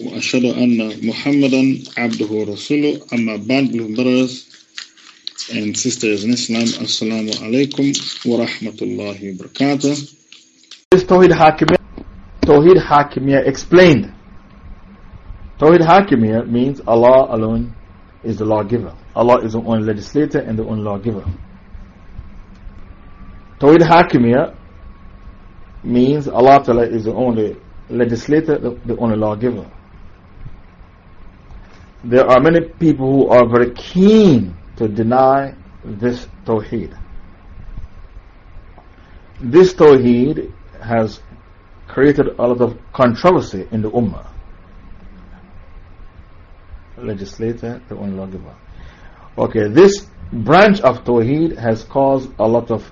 وأشهد أن محمدا عبده ورسوله أما بعد brothers and sisters in Islam Assalamu alaikum wa rahmatullahi wa barakatuh This Tawhid Hakimiyya, Tawhid Hakimiyya explained. Tawhid Hakimiyya means Allah alone is the lawgiver. Allah is the only legislator and the only lawgiver. Tawhid Hakimiyya means Allah Ta'ala is the only legislator, the, the only lawgiver. There are many people who are very keen to deny this Tawheed. This Tawheed has created a lot of controversy in the Ummah. Legislator, the only lawgiver. Okay, this branch of Tawheed has caused a lot of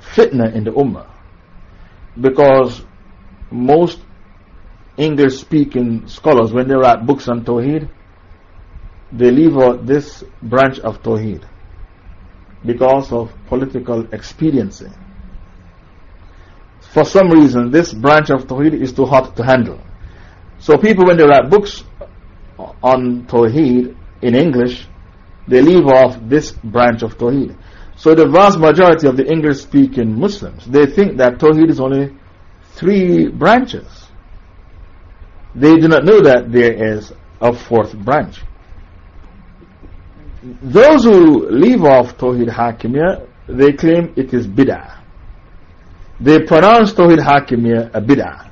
fitna in the Ummah because most English speaking scholars, when they write books on Tawheed, they leave out this branch of Tawheed because of political expediency. For some reason, this branch of Tawheed is too hot to handle. So, people, when they write books on Tawheed in English, they leave off this branch of Tawheed. So, the vast majority of the English speaking Muslims, they think that Tawheed is only three branches. They do not know that there is a fourth branch. Those who leave off Tawheed Hakimiyya, they claim it is bid'ah. They pronounce Tawheed Hakimiyya a bid'ah.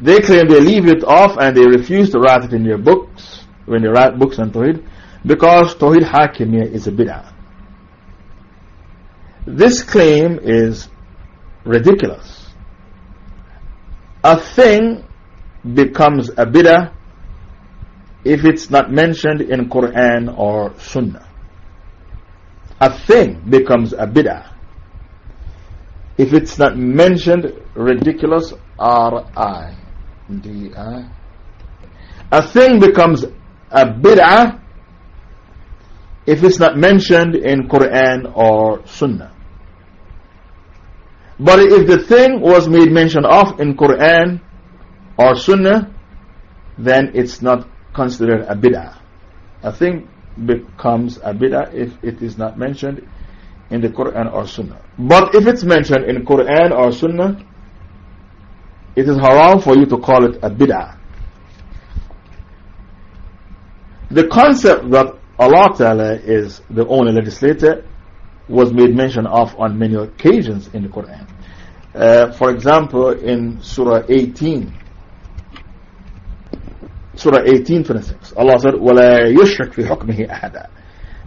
They claim they leave it off and they refuse to write it in their books, when they write books on Tawheed, because Tawheed Hakimiyya is a bid'ah. This claim is ridiculous. A thing becomes a bid'ah if it's not mentioned in Quran or Sunnah. A thing becomes a bid'ah if it's not mentioned ridiculous R-I D-I a thing becomes a bid'ah if it's not mentioned in Quran or Sunnah. But if the thing was made mention of in Quran or Sunnah, then it's not considered a bid'ah. A thing becomes a bid'ah if it is not mentioned in the Quran or Sunnah. But if it's mentioned in Quran or Sunnah, it is haram for you to call it a bid'ah. The concept that Allah Ta'ala is the only legislator was made mention of on many occasions in the Quran. Uh, for example, in Surah 18, Surah 18, 26, Allah said, وَلَا يُشْرِكْ فِي حُكْمِهِ أَحَدًا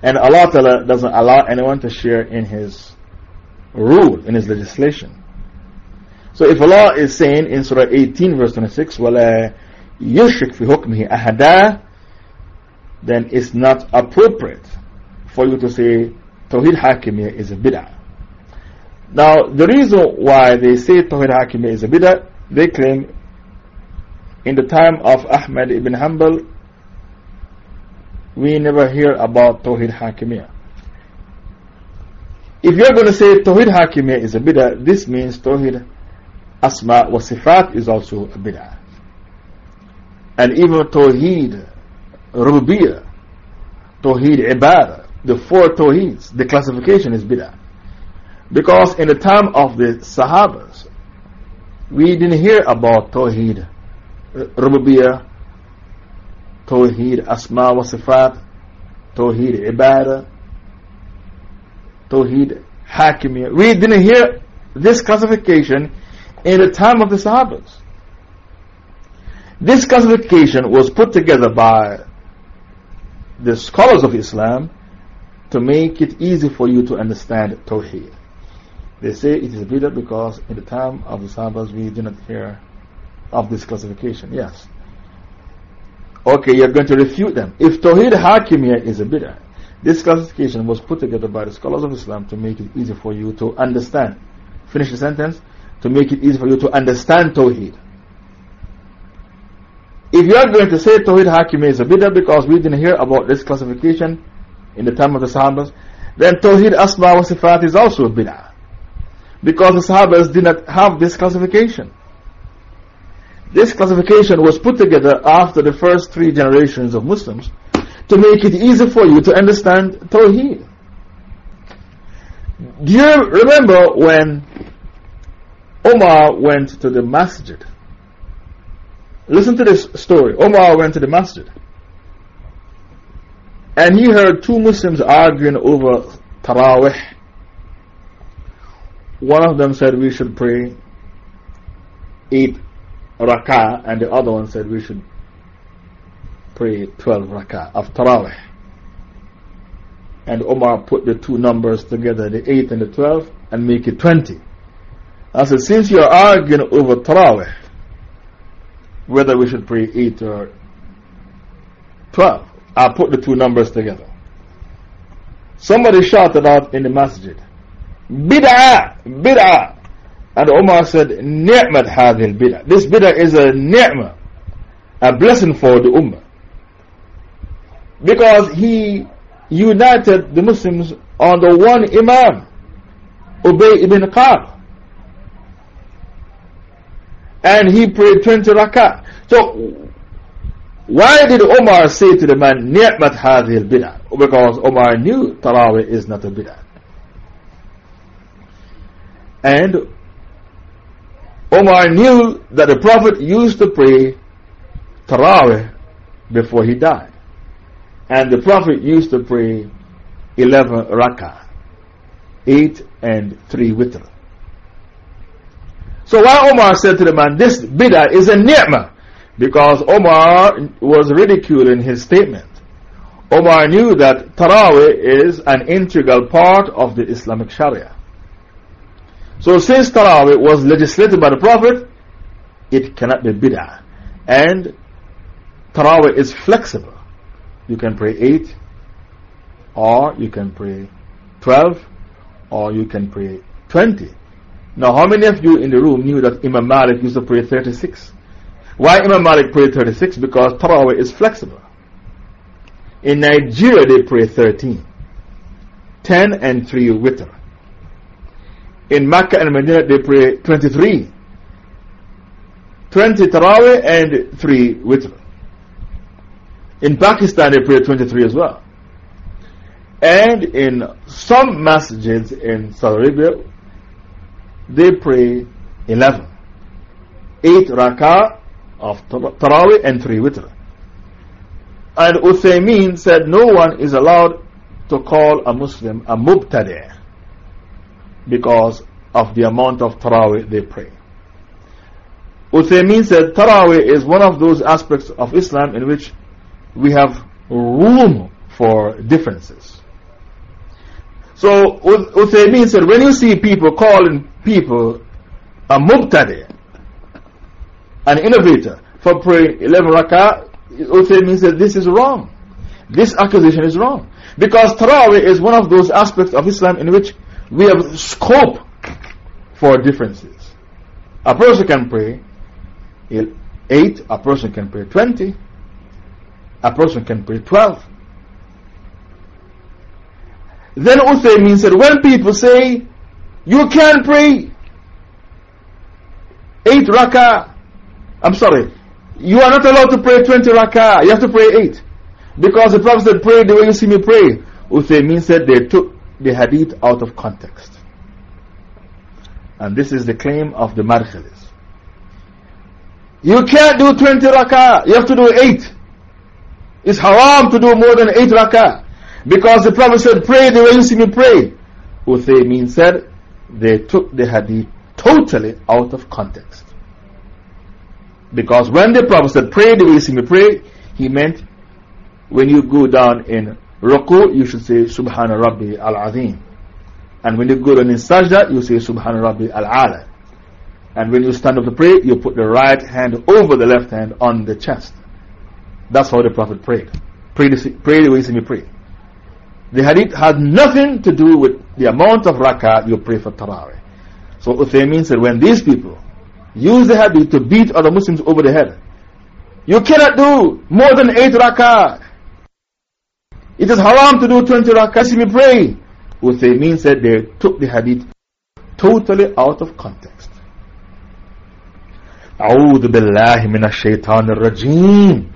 And Allah Ta'ala doesn't allow anyone to share in His rule, in His legislation. So if Allah is saying in Surah 18, verse 26, وَلَا يُشْرِكْ فِي حُكْمِهِ أَحَدًا then it's not appropriate for you to say Tawheed Hakimiyya is a bid'ah. Now, the reason why they say Tawheed Hakimiyya is a bid'ah, they claim in the time of Ahmad ibn Hanbal, we never hear about Tawheed Hakimiyya. If you're going to say Tawheed Hakimiyya is a bid'ah, this means Tawheed Asma wa Sifat is also a bid'ah. And even Tawheed Rububiyyah, Tawheed Ibadah, the four Tawheeds, the classification is bid'ah. Because in the time of the Sahabas, we didn't hear about Tawheed Rububiyyah, Tawheed Asma wa Sifat, Tawheed Ibadah, Tawheed Hakimiyah. We didn't hear this classification in the time of the Sahabas. This classification was put together by the scholars of Islam to make it easy for you to understand Tawheed. They say it is a bid'ah because in the time of the Sahabas we did not hear of this classification. Yes. Okay, you're going to refute them. If Tawheed Hakimiyya is a bid'ah, this classification was put together by the scholars of Islam to make it easy for you to understand. Finish the sentence. To make it easy for you to understand Tawheed. If you are going to say Tawheed Hakimiyya is a bid'ah because we didn't hear about this classification in the time of the Sahabas, then Tawheed Asma wa Sifat is also a bid'ah. Because the Sahabas did not have this classification. This classification was put together after the first three generations of Muslims to make it easy for you to understand Tawheed. Do you remember when Omar went to the masjid? Listen to this story. Omar went to the masjid and he heard two Muslims arguing over Tarawih. One of them said we should pray eight rak'ah, and the other one said we should pray 12 rak'ah of Tarawih. And Omar put the two numbers together, the 8 and the 12, and make it 20. I said, since you're arguing over Tarawih, whether we should pray 8 or 12, I'll put the two numbers together. Somebody shouted out in the masjid, Bid'ah! Bid'ah! And Umar said, Ni'mat hadhil bid'ah. This bid'ah is a ni'mah, a blessing for the ummah. Because he united the Muslims under one Imam, Ubay ibn Ka'b. And he prayed 20 rakah. So, why did Omar say to the man, Ni'mat hadhil bid'ah? Because Omar knew Tarawih is not a bid'ah. And Omar knew that the Prophet used to pray Tarawih before he died. And the Prophet used to pray 11 rak'ah, 8 and 3 witr. So why Omar said to the man, this bid'ah is a ni'mah, because Omar was ridiculing his statement. Omar knew that Tarawih is an integral part of the Islamic Sharia. So since Tarawih was legislated by the Prophet, it cannot be bid'ah. And Tarawih is flexible. You can pray 8, or you can pray 12, or you can pray 20. Now, how many of you in the room knew that Imam Malik used to pray 36? Why Imam Malik prayed 36? Because Tarawih is flexible. In Nigeria, they pray 13. 10 and 3 witr. In Mecca and Medina, they pray 23. 20 Taraweeh and 3 Witr. In Pakistan, they pray 23 as well. And in some masjids in Saudi Arabia, they pray 11. 8 rak'ah of Taraweeh and 3 Witr. And Uthaymeen said no one is allowed to call a Muslim a mubtadi' because of the amount of Taraweeh they pray. Uthaymeen said Taraweeh is one of those aspects of Islam in which we have room for differences. So Uthaymeen said when you see people calling people a mubtadi, an innovator, for praying 11 rak'ah, Uthaymeen said this is wrong. This accusation is wrong. Because Taraweeh is one of those aspects of Islam in which we have scope for differences. A person can pray 8, a person can pray 20, a person can pray 12. Then Uthaymin said, when people say, you can pray 8 rakah, I'm sorry, you are not allowed to pray 20 rakah, you have to pray 8. Because the Prophet said, pray the way you see me pray. Uthaymin said they took the hadith out of context. And this is the claim of the Madkhalis. You can't do 20 rakah, you have to do 8. It's haram to do more than 8 rakah. Because the Prophet said, pray the way you see me pray. Uthaymin said, they took the hadith totally out of context. Because when the Prophet said, pray the way you see me pray, he meant when you go down in Ruku, you should say Subhana Rabbi Al Azim. And when you go down in Sajda, you say Subhana Rabbi Al Ala. And when you stand up to pray, you put the right hand over the left hand on the chest. That's how the Prophet prayed. Pray the, pray the way you see me pray. The hadith had nothing to do with the amount of rakat you pray for Tarawih. So Uthaymin said, when these people use the hadith to beat other Muslims over the head, you cannot do more than 8 rakat. It is haram to do 20 rakat. See me pray. Uthaymin said they took the hadith totally out of context. أعوذ بالله من الشيطان الرجيم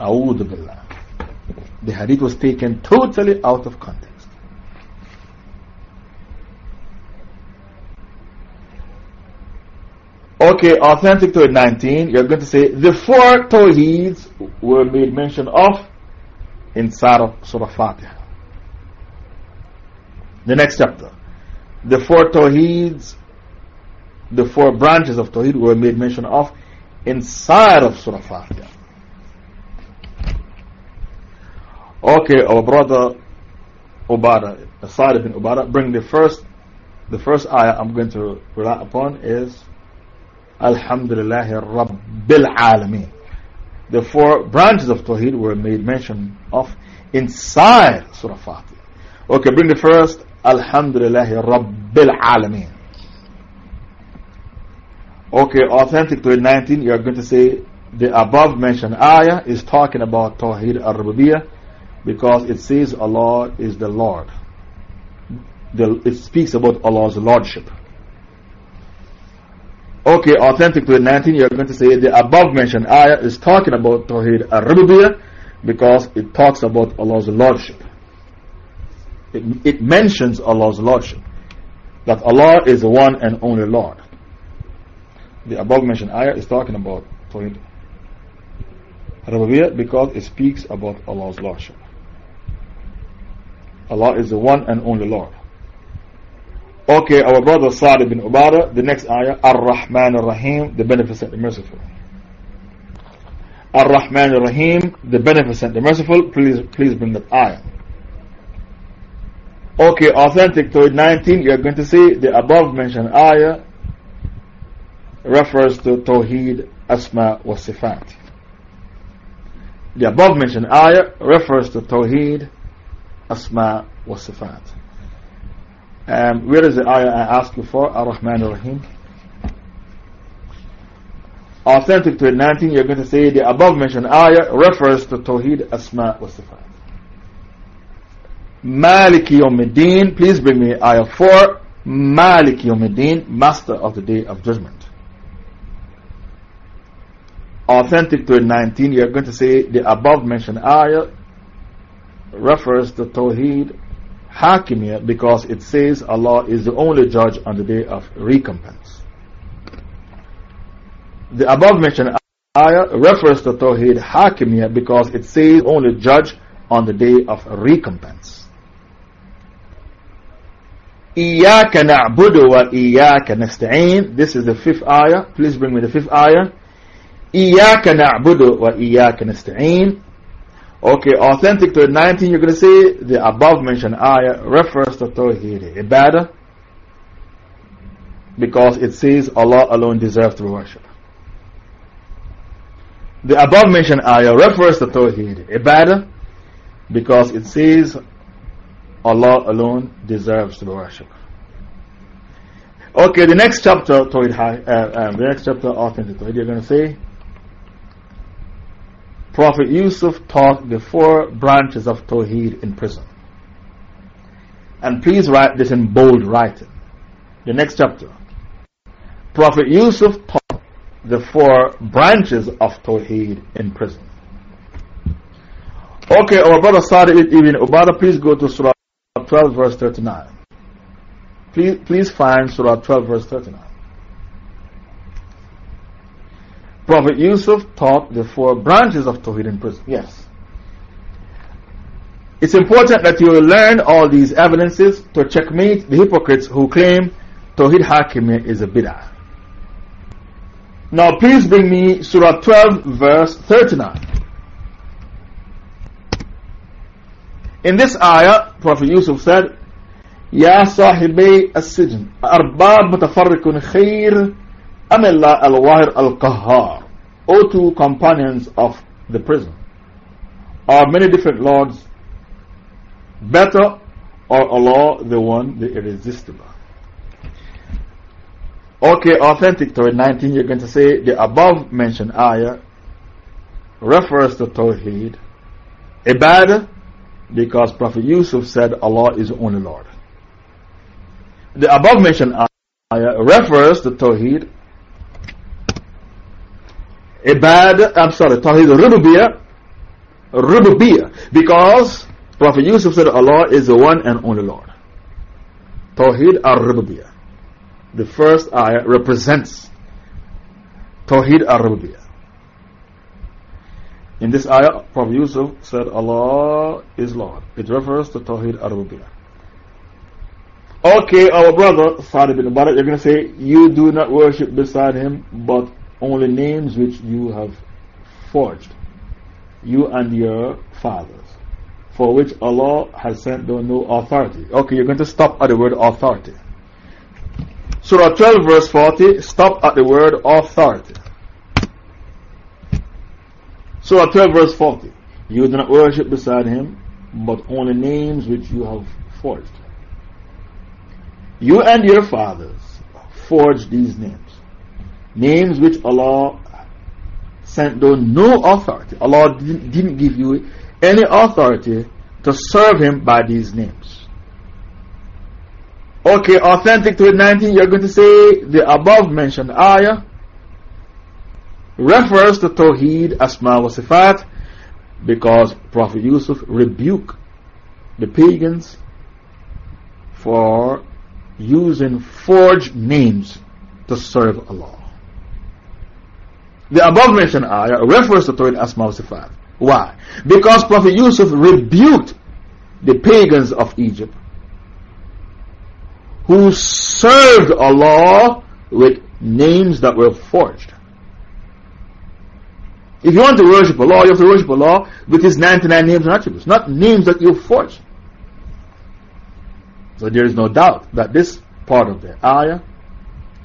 أعوذ بالله The hadith was taken totally out of context. Okay, authentic to 19, you're going to say the four Tawheeds were made mention of inside of Surah Fatiha. The next chapter. The four Tawheeds, the four branches of Tawheed were made mention of inside of Surah Fatiha. Okay, our brother Ubada, Asad ibn Ubada, bring the first, the first ayah I'm going to rely upon is Alhamdulillah Rabbil Alameen. The four branches of Tawheed were made mention of inside Surah Fatiha. Okay, bring the first Alhamdulillah Rabbil Alameen. Okay, authentic to 19, you are going to say the above mentioned ayah is talking about Tawheed al Rububiyyah because it says Allah is the Lord. The, it speaks about Allah's Lordship. Okay, authentic to the 19, you're going to say the above mentioned ayah is talking about Tawheed al Rububiyyah because it talks about Allah's Lordship. It, it mentions Allah's Lordship. That Allah is the one and only Lord. The above mentioned ayah is talking about Tawheed Rububiyyah because it speaks about Allah's Lordship. Allah is the one and only Lord. Okay, our brother Sa'd ibn Ubadah, the next ayah, Ar-Rahman Ar-Rahim, the Beneficent, the Merciful. Ar-Rahman Ar-Rahim, the Beneficent, the Merciful, please, please bring that ayah. Okay, authentic to 19, you are going to see the above mentioned ayah refers to Tawheed Asma wa Sifat. The above mentioned ayah refers to Tawheed Asma wa Sifat. Um, where is the ayah I asked you for? Ar-Rahman Ar-Rahim. Authentic to 19, you're going to say the above mentioned ayah refers to Tawheed Asma wa Sifat. Maliki Yawmiddin, please bring me ayah 4. Maliki Yawmiddin, Master of the Day of Judgment. Authentic to 19, you're going to say the above mentioned ayah refers to Tawheed Hakimiyah because it says Allah is the only judge on the day of recompense. The above mentioned ayah refers to Tawheed Hakimiyah because it says only judge on the day of recompense. إِيَّاكَ نَعْبُدُ وَإِيَّاكَ nastain. This is the fifth ayah. Please bring me the fifth ayah. إِيَّاكَ نَعْبُدُ وَإِيَّاكَ nastain. Okay, authentic to 19, you're going to say the above mentioned ayah refers to Tawheed Ibadah because it says Allah alone deserves to be worshipped. The above mentioned ayah refers to Tawheed Ibadah because it says Allah alone deserves to be worshipped. Okay, the next chapter, Tawheed, uh, um, the next chapter, authentic Tawheed, you're going to say Prophet Yusuf taught the four branches of Tawheed in prison. And please write this in bold writing. The next chapter. Prophet Yusuf taught the four branches of Tawheed in prison. Okay, our brother Sadi ibn Ubadah, please go to Surah 12, verse 39. Please, please find Surah 12, verse 39. Prophet Yusuf taught the four branches of Tawheed in prison. Yes. It's important that you learn all these evidences to checkmate the hypocrites who claim Tawheed Hakimiyya is a bid'ah. Now, please bring me Surah 12, verse 39. In this ayah, Prophet Yusuf said, يا صاحبي السجن أرباب متفرق خير أم الله الواهر القهار O two companions of the prison? Are many different lords better or Allah the one, the irresistible? Okay, authentic Torah 19, you're going to say the above mentioned ayah refers to Tawheed, Ibadah, because Prophet Yusuf said Allah is the only Lord. The above mentioned ayah refers to Tawheed, Ibadah, I'm sorry, Tawheed Rububiyah, Rububiyah, because Prophet Yusuf said Allah is the one and only Lord. Tawheed al-Rububiyah. The first ayah represents Tawheed al-Rububiyah. In this ayah, Prophet Yusuf said, Allah is Lord. It refers to Tawheed al-Rububiyah. Okay, our brother, Sa'd ibn Mubarak, you're going to say, You do not worship beside him, but only names which you have forged, you and your fathers, for which Allah has sent down no authority. Okay, you're going to stop at the word authority. Surah 12, verse 40, stop at the word authority. Surah 12, verse 40, you do not worship beside him, but only names which you have forged. You and your fathers forged these names. Names which Allah sent down no authority. Allah didn't, didn't give you any authority to serve Him by these names. Okay, authentic to 19, you're going to say the above mentioned ayah refers to Tawheed, Asma wa Sifat, because Prophet Yusuf rebuked the pagans for using forged names to serve Allah. The above mentioned ayah refers to Tawhid Asma wa Sifat. Why? Because Prophet Yusuf rebuked the pagans of Egypt who served Allah with names that were forged. If you want to worship Allah, you have to worship Allah with His 99 names and attributes, not names that you forged. So there is no doubt that this part of the ayah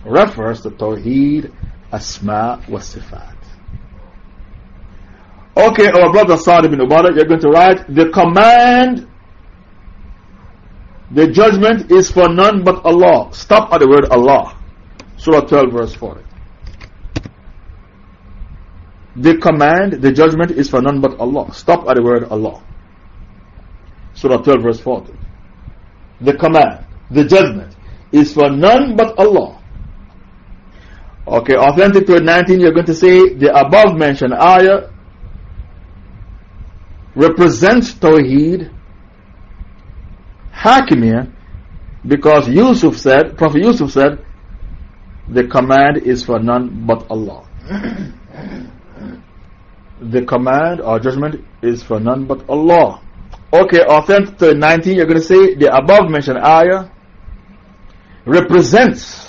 refers to Tawheed, Asma wa Sifat. Okay, our brother Sa'd ibn Ubadah, you're going to write the command, the judgment is for none but Allah. Stop at the word Allah. Surah 12, verse 40. The command, the judgment is for none but Allah. Stop at the word Allah. Surah 12, verse 40 the command, the judgment, is for none but Allah. Okay, authentic to 19, you're going to say the above mentioned ayah represents Tawheed, Hakimiyah, because Yusuf said, Prophet Yusuf said, the command is for none but Allah. the command or judgment is for none but Allah. Okay, authentic to 19, you're going to say the above mentioned ayah represents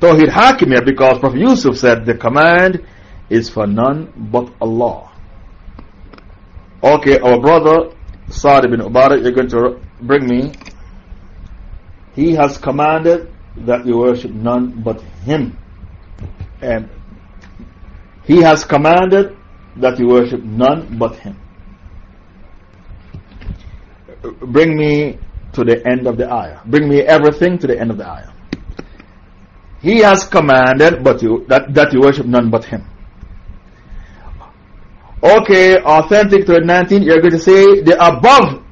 Tawheed Hakimiyah because Prophet Yusuf said the command is for none but Allah. Okay, our brother Sa'd ibn Ubadah, you're going to bring me. He has commanded that you worship none but Him. And He has commanded that you worship none but Him bring me to the end of the ayah. Bring me everything to the end of the ayah. He has commanded but you, that, that you worship none but Him. Okay, authentic to 19, you're going to say the above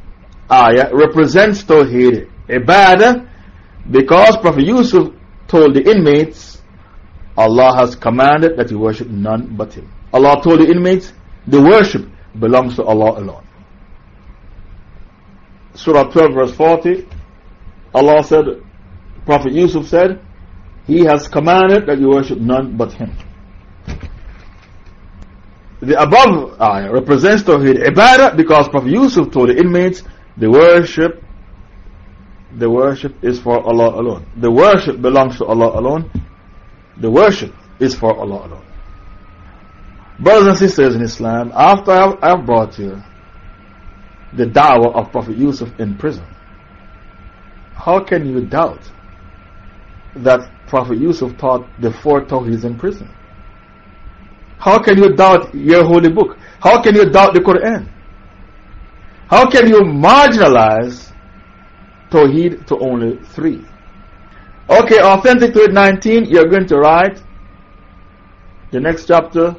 ayah represents Tawheed Ibadah because Prophet Yusuf told the inmates, Allah has commanded that you worship none but Him. Allah told the inmates, the worship belongs to Allah alone. Surah 12, verse 40, Allah said, Prophet Yusuf said, He has commanded that you worship none but Him. The above ayah represents Tawheed Ibadah because Prophet Yusuf told the inmates, the worship, the worship is for Allah alone. The worship belongs to Allah alone. The worship is for Allah alone. Brothers and sisters in Islam, after I've brought you the dawah of Prophet Yusuf in prison. How can you doubt that Prophet Yusuf taught the four Tawheeds in prison? How can you doubt your holy book? How can you doubt the Quran? How can you marginalize Tawheed to only three? Okay, authentic to it 19, you're going to write the next chapter,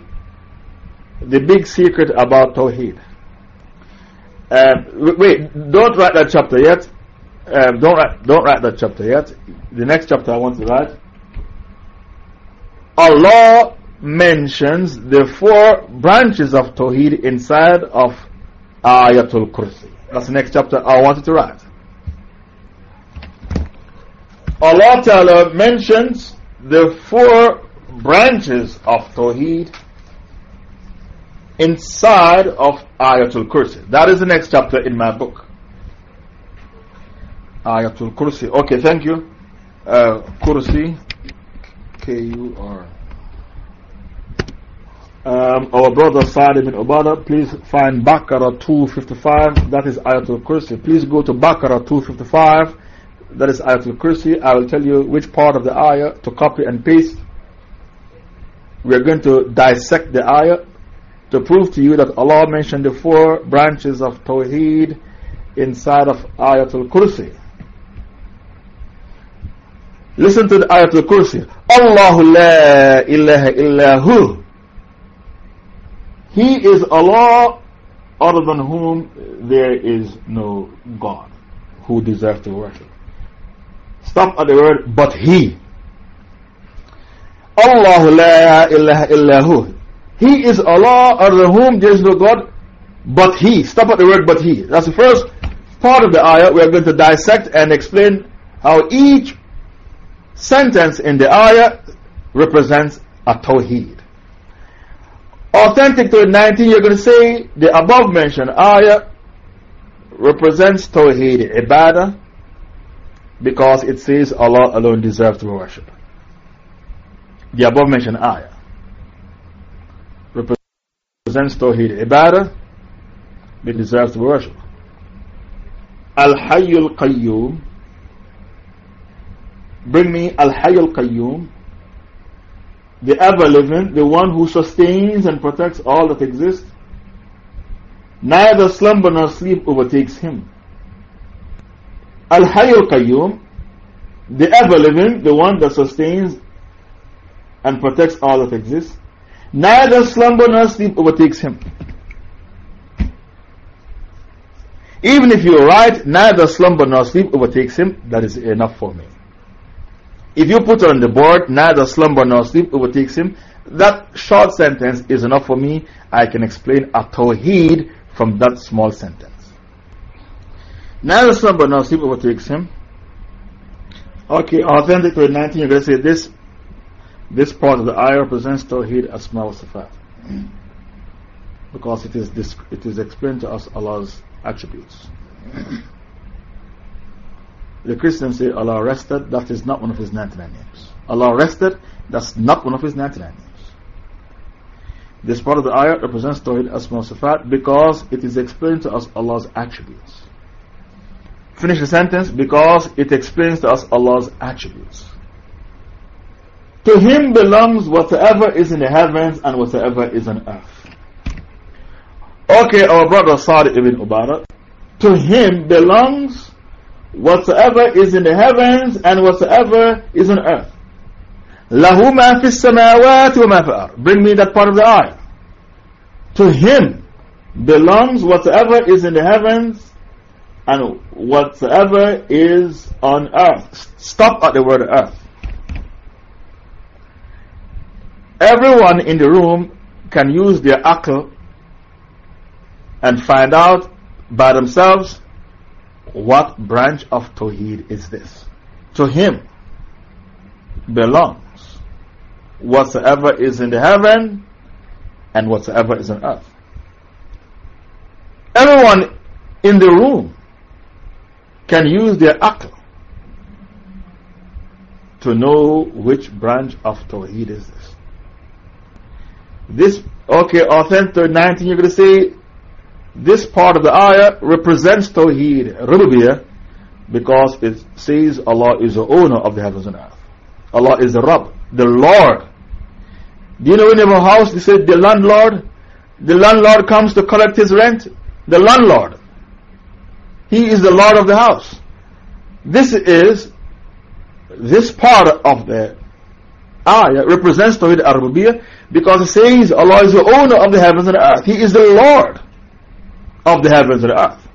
the big secret about Tawheed. Um, wait, don't write that chapter yet. Um, don't, write, don't write that chapter yet. The next chapter I want to write. Allah mentions the four branches of Tawheed inside of Ayatul Kursi. That's the next chapter I wanted to write. Allah Ta'ala mentions the four branches of Tawheed inside of Ayatul Kursi. That is the next chapter in my book. Ayatul Kursi. Okay, thank you. Uh, Kursi. K U R. Um, our brother Sa'd ibn Ubadah, please find Baqarah 255. That is Ayatul Kursi. Please go to Baqarah 255. That is Ayatul Kursi. I will tell you which part of the ayah to copy and paste. We are going to dissect the ayah to prove to you that Allah mentioned the four branches of Tawheed inside of Ayatul Kursi. Listen to the Ayatul Kursi. Allahu la ilaha illahu. He is Allah other than whom there is no God who deserves to worship. Stop at the word, but He. Allah la ilaha illahu. He is Allah other than whom there is no God but He. Stop at the word, but He. That's the first part of the ayah. We are going to dissect and explain how each sentence in the ayah represents a tawheed. Authentic to 19, you're going to say the above mentioned ayah represents Tawheed Ibadah because it says Allah alone deserves to be worshipped. The above mentioned ayah represents Tawheed Ibadah, it deserves to be worshipped. Al Hayyul Qayyum, bring me Al Hayyul Qayyum the ever living, the one who sustains and protects all that exists. Neither slumber nor sleep overtakes him. Al Hayyul Qayyum, the ever living, the one that sustains and protects all that exists. Neither slumber nor sleep overtakes him. Even if you write, neither slumber nor sleep overtakes him, that is enough for me. If you put on the board, neither slumber nor sleep overtakes him, that short sentence is enough for me. I can explain a tawheed from that small sentence. Neither slumber nor sleep overtakes him. Okay, authentic to 19, you're going to say this, this part of the ayah represents tawheed asma wa sifat. Because it is, it is explained to us Allah's attributes. The Christians say Allah rested, that is not one of His 99 names. Allah rested, that's not one of His 99 names. This part of the ayah represents Tawhid Asma Sifat because it is explained to us Allah's attributes. Finish the sentence because it explains to us Allah's attributes. To Him belongs whatever is in the heavens and whatever is on earth. Okay, our brother Sa'd ibn Ubadah. To Him belongs whatsoever is in the heavens and whatsoever is on earth. له ما في السماوات وما في الأرض. Bring me that part of the ayah. To him belongs whatsoever is in the heavens and whatsoever is on earth. Stop at the word earth. Everyone in the room can use their akal and find out by themselves what branch of Tawheed is this? To him belongs whatsoever is in the heaven and whatsoever is on earth. Everyone in the room can use their akal to know which branch of Tawheed is this. This, okay, authentic 19, you're going to say this part of the ayah represents Tawheed, Rububiyyah, because it says Allah is the owner of the heavens and earth. Allah is the Rabb, the Lord. Do you know in your house they say the landlord? The landlord comes to collect his rent. The landlord. He is the Lord of the house. This is, this part of the ayah represents Tawhid al because it says Allah is the owner of the heavens and earth. He is the Lord of the heavens and the earth.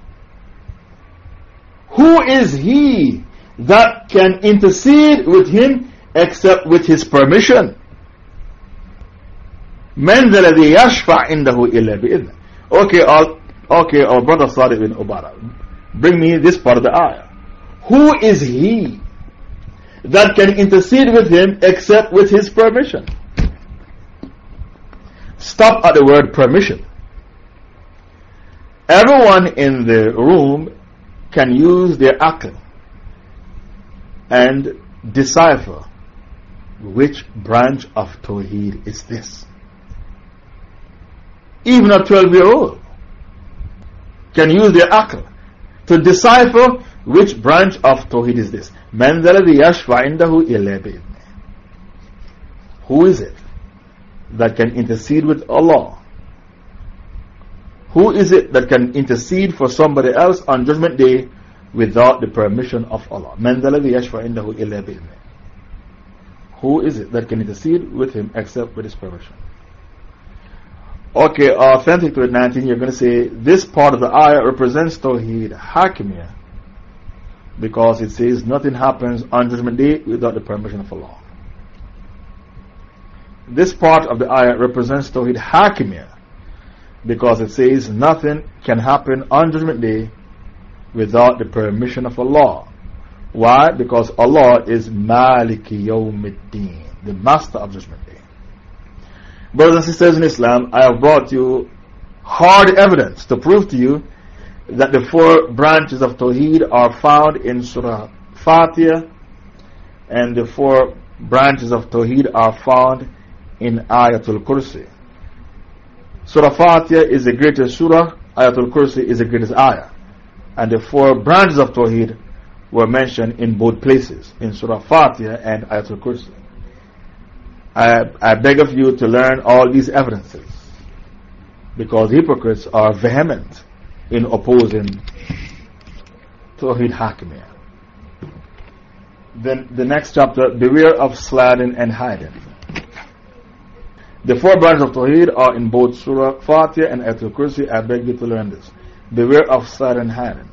Who is he that can intercede with him except with his permission? من ذا الذي يشفع عنده إلا بإذنه Okay, our, okay, our brother Sadiq bin Ubadah, bring me this part of the ayah. Who is he that can intercede with him except with his permission? Stop at the word permission. Everyone in the room can use their akal and decipher which branch of Tawheed is this. Even a 12 year old can use their akal to decipher which branch of Tawheed is this. من ذا الذي يشفع عنده إلا بإذنه Who is it that can intercede with Allah? who is it that can intercede for somebody else on Judgment Day without the permission of Allah? Who is it that can intercede with him except with his permission? Okay, authentic to 19, you're going to say this part of the ayah represents Tawheed Hakimiyah because it says nothing happens on Judgment Day without the permission of Allah. This part of the ayah represents Tawheed Hakimiyah because it says nothing can happen on Judgment Day without the permission of Allah. Why? Because Allah is Maliki Yawmiddin, the master of Judgment Day. Brothers and sisters in Islam, I have brought you hard evidence to prove to you that the four branches of Tawheed are found in Surah Fatiha and the four branches of Tawheed are found in Ayatul Kursi. Surah Fatiha is the greatest surah, Ayatul Kursi is the greatest ayah. And the four branches of Tawheed were mentioned in both places, in Surah Fatiha and Ayatul Kursi. I, I beg of you to learn all these evidences because hypocrites are vehement in opposing Tawheed Hakimiyah. Then the next chapter, beware of sliding and hiding. The four branches of Tawheed are in both Surah Fatiha and Ayatul Kursi. I beg you to learn this. Beware of sliding and hiding.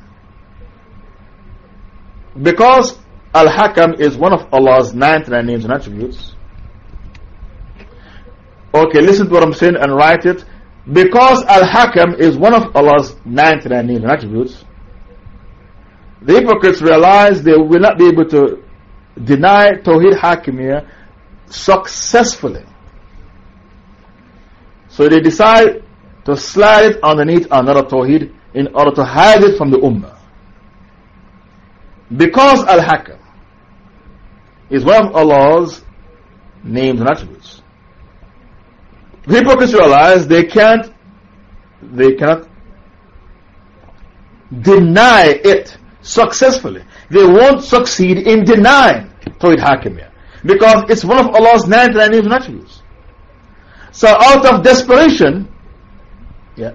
Because Al Hakam is one of Allah's 99 names and attributes, Okay, listen to what I'm saying and write it. Because Al Hakam is one of Allah's 99 names and attributes, the hypocrites realize they will not be able to deny Tawheed Hakimiyya successfully. So they decide to slide it underneath another Tawheed in order to hide it from the Ummah. Because Al Hakam is one of Allah's names and attributes. The hypocrites realize they can't, they cannot deny it successfully. They won't succeed in denying Tawhid Hakimiyah. Because it's one of Allah's 99 names and attributes. So out of desperation, yeah,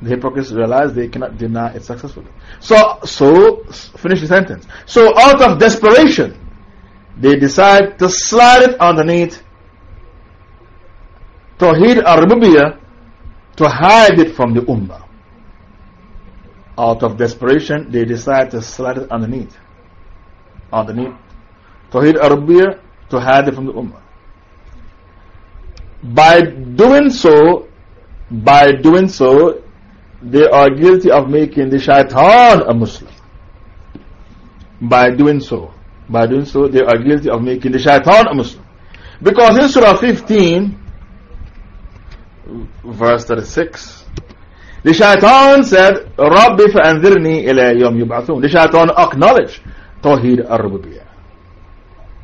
the hypocrites realize they cannot deny it successfully. So, so, finish the sentence. So out of desperation, they decide to slide it underneath Tawheed al to hide it from the Ummah. Out of desperation, they decide to slide it underneath. Underneath. Tawheed al to hide it from the Ummah. By doing so, by doing so, they are guilty of making the shaitan a Muslim. By doing so, by doing so, they are guilty of making the shaitan a Muslim. Because in Surah 15, verse 36. The shaitan said, Rabbi fa'anzirni ila yawm yub'athun. The shaitan acknowledged Tawheed al-Rububiyyah.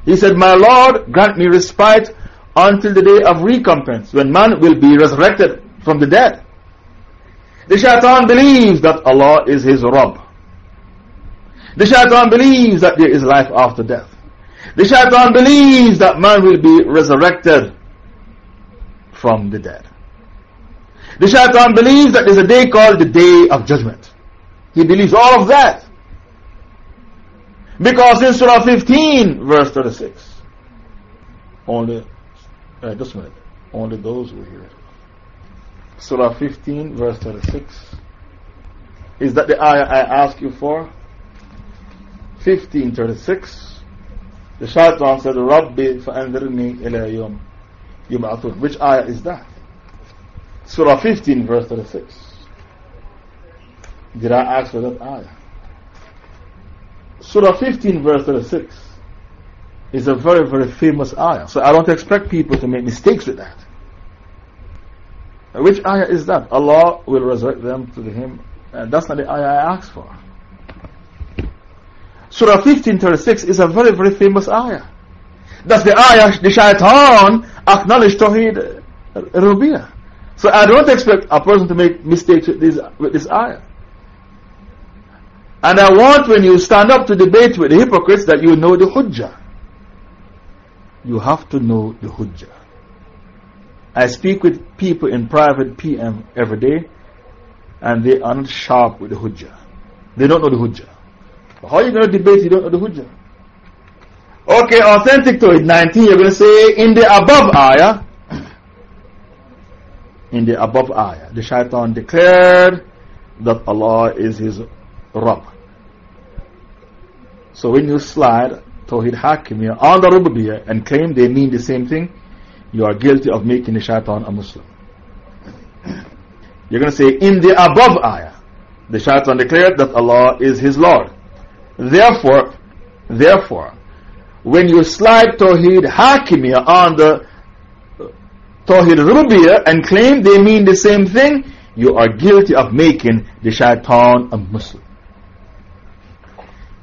He said, My Lord, grant me respite until the day of recompense, when man will be resurrected from the dead. The shaitan believes that Allah is his Rabb. The shaitan believes that there is life after death. The shaitan believes that man will be resurrected from the dead. The shaitan believes that there's a day called the day of judgment. He believes all of that. Because in Surah 15, verse 36, only, uh, just a minute, only those who hear. Surah 15, verse 36. Is that the ayah I ask you for? 1536. The shaitan said, Rabbi fa'anzirni ila yawm yub'athun. Which ayah is that? Surah 15, verse 36. Did I ask for that ayah? Surah 15, verse 36 is a very, very famous ayah. So I don't expect people to make mistakes with that. Which ayah is that? Allah will resurrect them to Him. And that's not the ayah I asked for. Surah 1536 is a very, very famous ayah. That's the ayah the shaitan acknowledged Tawheed uh, Rubiyyah. So I don't expect a person to make mistakes with this, with this ayah. And I want when you stand up to debate with the hypocrites that you know the Hujjah. You have to know the Hujjah. I speak with people in private PM every day, and they are not sharp with the Hujjah. They don't know the Hujjah. How are you going to debate you don't know the Hujjah? Okay, authentic to it, 19, you're going to say, in the above ayah, in the above ayah, the shaitan declared that Allah is his Rabb. So when you slide Tawheed Hakimiyya on the Rububiyyah and claim they mean the same thing, you are guilty of making the shaitan a Muslim. You're going to say, in the above ayah, the shaitan declared that Allah is his Lord. Therefore, therefore, when you slide Tawheed Hakimiyya on the Tawheed and claim they mean the same thing, you are guilty of making the shaitan a Muslim.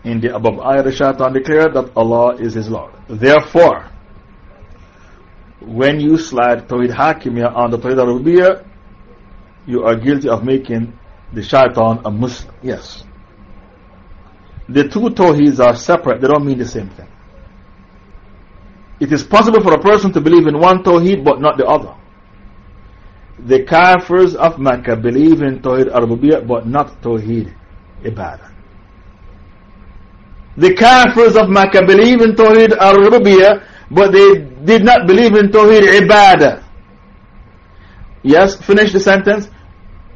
In the above ayah, the shaitan declared that Allah is his Lord. Therefore, when you slide Tawhid Hakimiyya on the Tawhid Rububiyyah, you are guilty of making the shaitan a Muslim. Yes. The two Tawheeds are separate, they don't mean the same thing. It is possible for a person to believe in one Tawheed but not the other. The Kafirs of Mecca believe in Tawheed Rububiyyah but not Tawheed Ibadah. The Kafirs of Mecca believe in Tawheed Rububiyyah but they did not believe in Tawheed Ibadah. Yes, finish the sentence.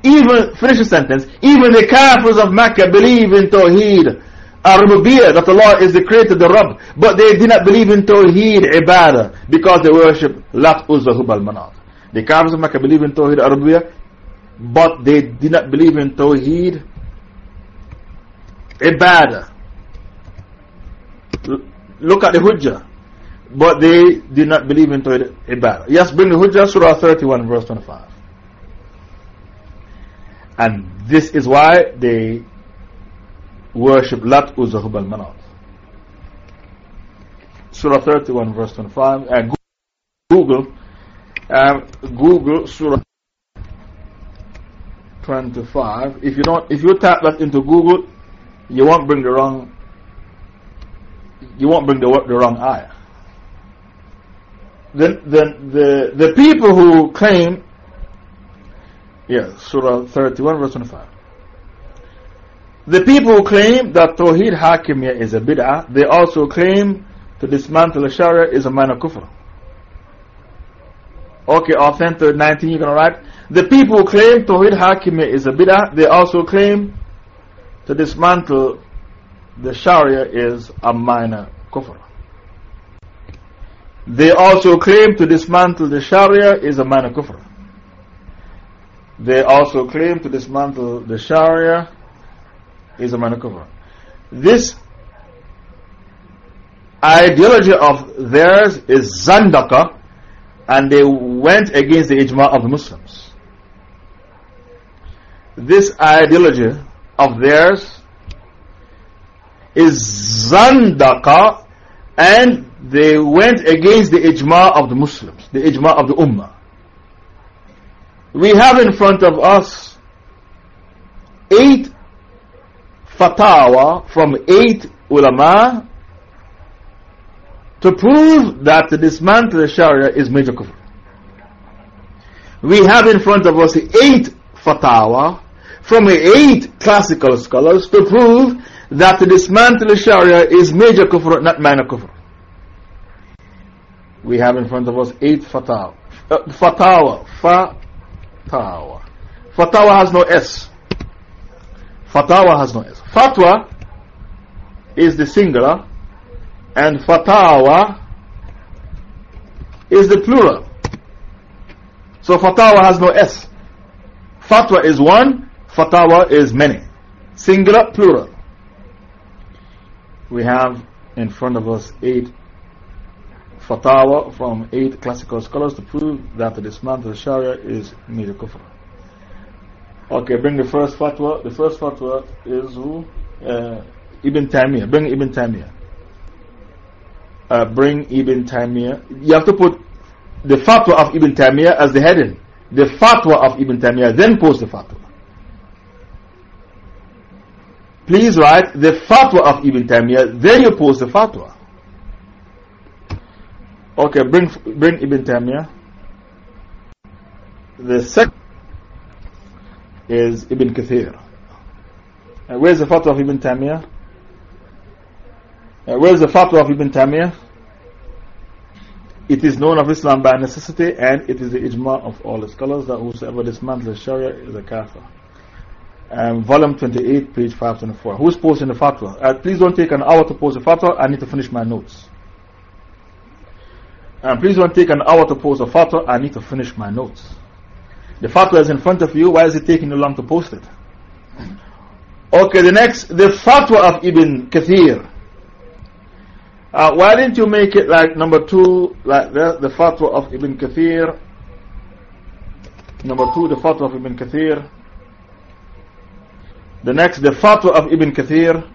Even, finish the sentence. Even the Kafirs of Mecca believe in Tawheed Ar-Rububiyyah, that Allah is the creator, the Rabb. But they did not believe in Tawheed Ibadah because they worship Lat Uzza Hubal Manat. The Kafirs of Mecca believe in Tawheed Ar-Rububiyyah, but they did not believe in Tawheed Ibadah. Look at the Hujjah. But they did not believe in Tawhid Ibadah. Yes, bring the Hujjah, Surah 31, verse 25. And this is why they worship Lat Uzza Hubal Manat. Surah 31, verse 25. And Google, um, Google Surah 25. If you don't, if you type that into Google, you won't bring the wrong, you won't bring the, the wrong ayah the, the, the, the people who claim, yeah, Surah 31, verse 25. The people who claim that Tawheed Hakimiyya is a bid'ah, they also claim to dismantle Sharia is a minor kufr. Okay, authentic 19, you're gonna write. The people who claim Tawheed Hakimiyya is a bid'ah, they also claim to dismantle the Sharia is a minor kufr. They also claim to dismantle the Sharia is a minor kufr. They also claim to dismantle the Sharia is a minor kufr. This ideology of theirs is Zandaka and they went against the ijma of the Muslims. This ideology of theirs is Zandaka and they went against the ijma of the Muslims, the ijma of the Ummah. We have in front of us eight fatwa from eight ulama to prove that to dismantle Sharia is major kufr. We have in front of us eight fatwa from eight classical scholars to prove that to dismantle Sharia is major kufr, not minor kufr. We have in front of us eight fatwa. Uh, fatawa. Fatawa. Fatawa has no S. Fatawa has no S. Fatwa is the singular, and fatawa is the plural. So fatawa has no S. Fatwa is one, fatawa is many. Singular, plural. We have in front of us eight fatwa from eight classical scholars to prove that the dismantle of Sharia is major kufr. Okay, bring the first fatwa. The first fatwa is who? Uh, Ibn Taymiyyah. Bring Ibn Taymiyyah. Uh, bring Ibn Taymiyyah. You have to put the fatwa of Ibn Taymiyyah as the heading. The fatwa of Ibn Taymiyyah, then post the fatwa. Please write the fatwa of Ibn Taymiyyah, then you post the fatwa. Okay, bring, bring Ibn Taymiyyah. The second is Ibn Kathir. Uh, where's the fatwa of Ibn Taymiyyah? Uh, where's the fatwa of Ibn Taymiyyah? It is known of Islam by necessity and it is the ijma of all the scholars that whosoever dismantles Sharia is a kafir. Um, volume 28, page 524. Who's posting the fatwa? Uh, please don't take an hour to post the fatwa. I need to finish my notes. And please don't take an hour to post a fatwa. I need to finish my notes. The fatwa is in front of you. Why is it taking you long to post it? Okay, the next, the fatwa of Ibn Kathir. Uh, why didn't you make it like number two, like the, the fatwa of Ibn Kathir? Number two, the fatwa of Ibn Kathir. The next, the fatwa of Ibn Kathir.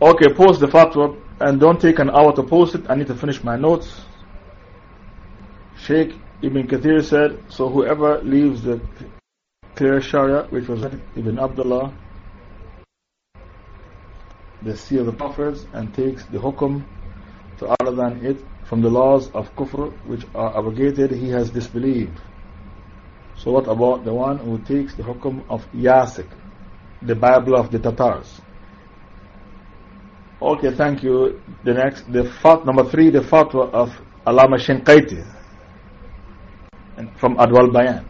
Okay, post the fatwa and don't take an hour to post it. I need to finish my notes. Sheikh Ibn Kathir said, So whoever leaves the clear Sharia, which was Ibn Abdullah, the sea of the prophets, and takes the hukum to other than it from the laws of kufr which are abrogated, he has disbelieved. So, what about the one who takes the hukum of Yasik, the Bible of the Tatars? Okay, thank you. The next, the fat, number three, the fatwa of Alama Shinqaiti from Adwal Bayan.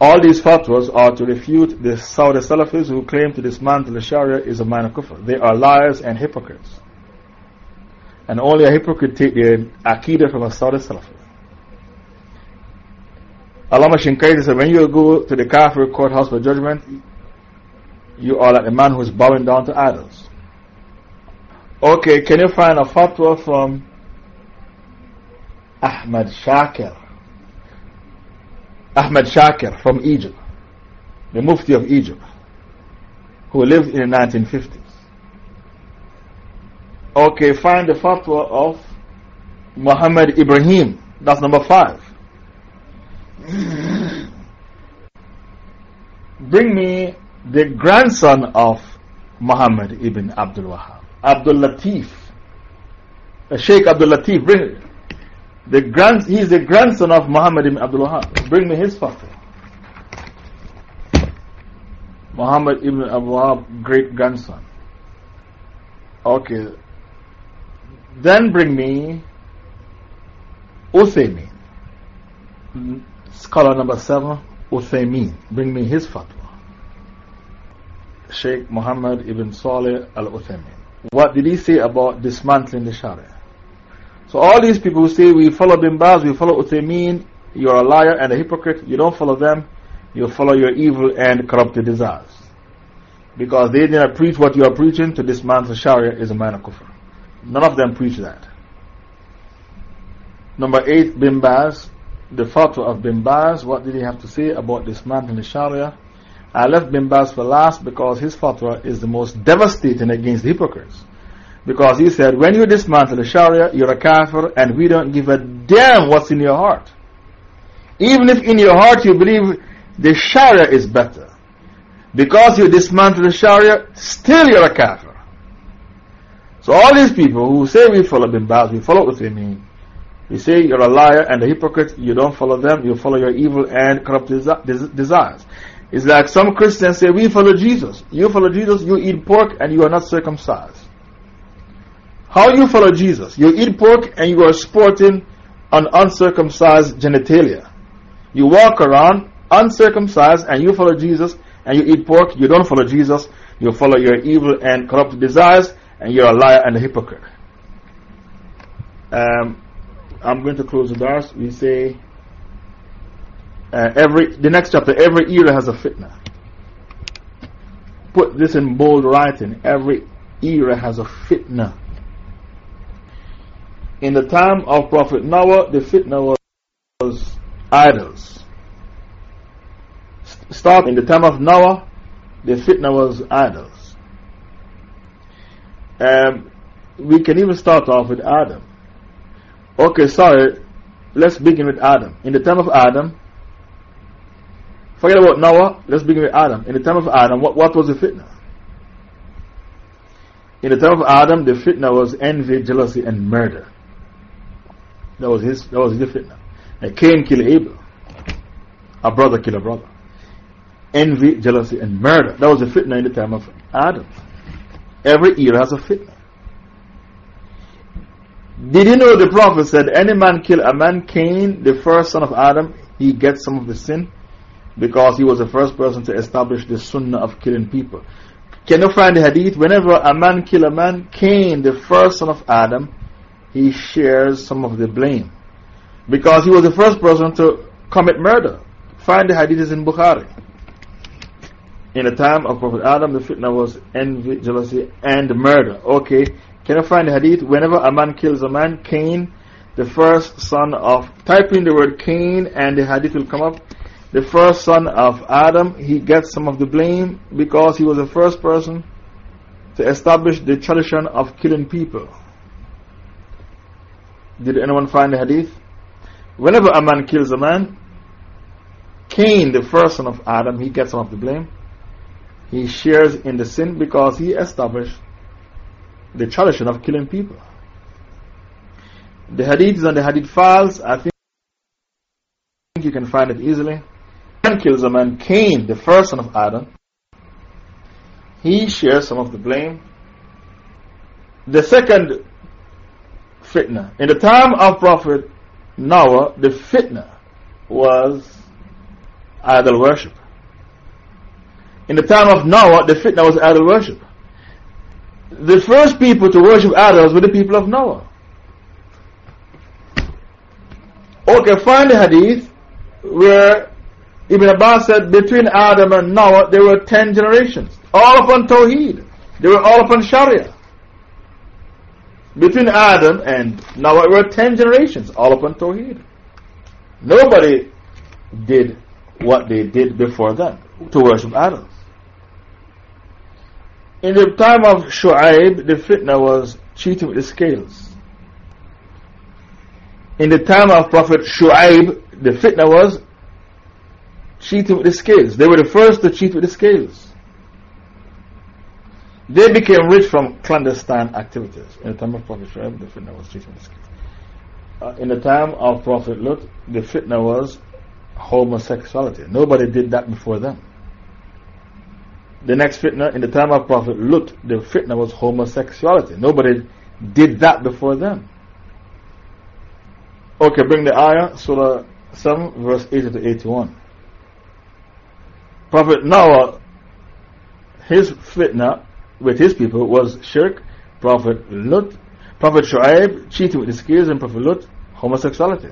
All these fatwas are to refute the Saudi Salafis who claim to dismantle the Sharia is a minor kufr. They are liars and hypocrites. And only a hypocrite takes their aqidah from a Saudi Salafi. Alama Shinqaiti said, when you go to the Kafir courthouse for judgment, you are like a man who is bowing down to idols. Okay, can you find a fatwa from Ahmad Shakir? Ahmad Shakir from Egypt, the Mufti of Egypt, who lived in the 1950s. Okay, find the fatwa of Muhammad Ibrahim. That's number five. Bring me the grandson of Muhammad ibn Abdul Wahab, Abdul Latif. Uh, Sheikh Abdul Latif, bring the grand, he is the grandson of Muhammad ibn Abdul Wahab. Bring me his father. Muhammad ibn Abdul Wahab, great grandson. Okay. Then bring me Uthaymin. Scholar number seven, Uthaymin. Bring me his fatwa. Sheikh Muhammad ibn Saleh al Uthaymin. What did he say about dismantling the Sharia? So, all these people who say we follow Bin Baz, we follow Uthaymin, you're a liar and a hypocrite, you don't follow them, you follow your evil and corrupted desires. Because they did not preach what you are preaching to dismantle Sharia is a minor kufr. None of them preach that. Number eight, Bin Baz. The fatwa of Bin Baz, what did he have to say about dismantling the Sharia? I left Bin Baz for last because his fatwa is the most devastating against hypocrites. Because he said, when you dismantle the Sharia, you're a kafir and we don't give a damn what's in your heart. Even if in your heart you believe the Sharia is better. Because you dismantle the Sharia, still you're a kafir. So all these people who say we follow Bin Baz, we follow Uthaymeen, You say you're a liar and a hypocrite, you don't follow them, you follow your evil and corrupt desi desires. It's like some Christians say, We follow Jesus. You follow Jesus, you eat pork and you are not circumcised. How you follow Jesus? You eat pork and you are sporting an uncircumcised genitalia. You walk around uncircumcised and you follow Jesus and you eat pork, you don't follow Jesus, you follow your evil and corrupt desires, and you're a liar and a hypocrite. Um, I'm going to close the doors. We say, uh, every, the next chapter, every era has a fitna. Put this in bold writing. Every era has a fitna. In the time of Prophet Noah, the fitna was, idols. Start in the time of Noah, the fitna was idols. Um, we can even start off with Adam. Okay, sorry, let's begin with Adam. In the time of Adam, forget about Noah, let's begin with Adam. In the time of Adam, what, what was the fitna? In the time of Adam, the fitna was envy, jealousy, and murder. That was his, that was his fitna. And Cain killed Abel. A brother killed a brother envy, jealousy, and murder. That was the fitna in the time of Adam. Every era has a fitna. Did you know the Prophet said, Any man kill a man, Cain, the first son of Adam, he gets some of the sin because he was the first person to establish the sunnah of killing people. Can you find the hadith? Whenever a man kill a man, Cain, the first son of Adam, he shares some of the blame because he was the first person to commit murder. Find the hadith in Bukhari. In the time of Prophet Adam, the fitna was envy, jealousy, and murder. Okay, can you find the hadith? Whenever a man kills a man, Cain, the first son of, type in the word Cain and the hadith will come up. The first son of Adam, he gets some of the blame because he was the first person to establish the tradition of killing people. Did anyone find the hadith? Whenever a man kills a man, Cain, the first son of Adam, he gets some of the blame he shares in the sin because he established the tradition of killing people. The hadiths and the hadith files, I think you can find it easily. Man kills a man, Cain, the first son of Adam. He shares some of the blame. The second fitna. In the time of Prophet Noah, the fitna was idol worship. In the time of Noah, the fitna was idol worship. The first people to worship idols were the people of Noah. Okay, find the hadith where Ibn Abbas said between Adam and Noah there were ten generations, all upon Tawheed. They were all upon Sharia. Between Adam and Noah there were ten generations, all upon Tawheed. Nobody did what they did before that to worship idols. In the time of Shu'aib, the fitna was cheating with the scales. In the time of Prophet Shu'aib, the fitna was cheating with the scales. They were the first to cheat with the scales. They became rich from clandestine activities. In the time of Prophet Shu'aib, the fitna was cheating with the scales. Uh, in the time of Prophet Lut, the fitna was homosexuality. Nobody did that before them. The next fitna, in the time of Prophet Lut, the fitna was homosexuality. Nobody did that before them. Okay, bring the ayah, Surah 7, verse 80 to 81. Prophet Noah, his fitna with his people was shirk. Prophet Lut, Prophet Shu'aib, cheating with his kids, and Prophet Lut, homosexuality.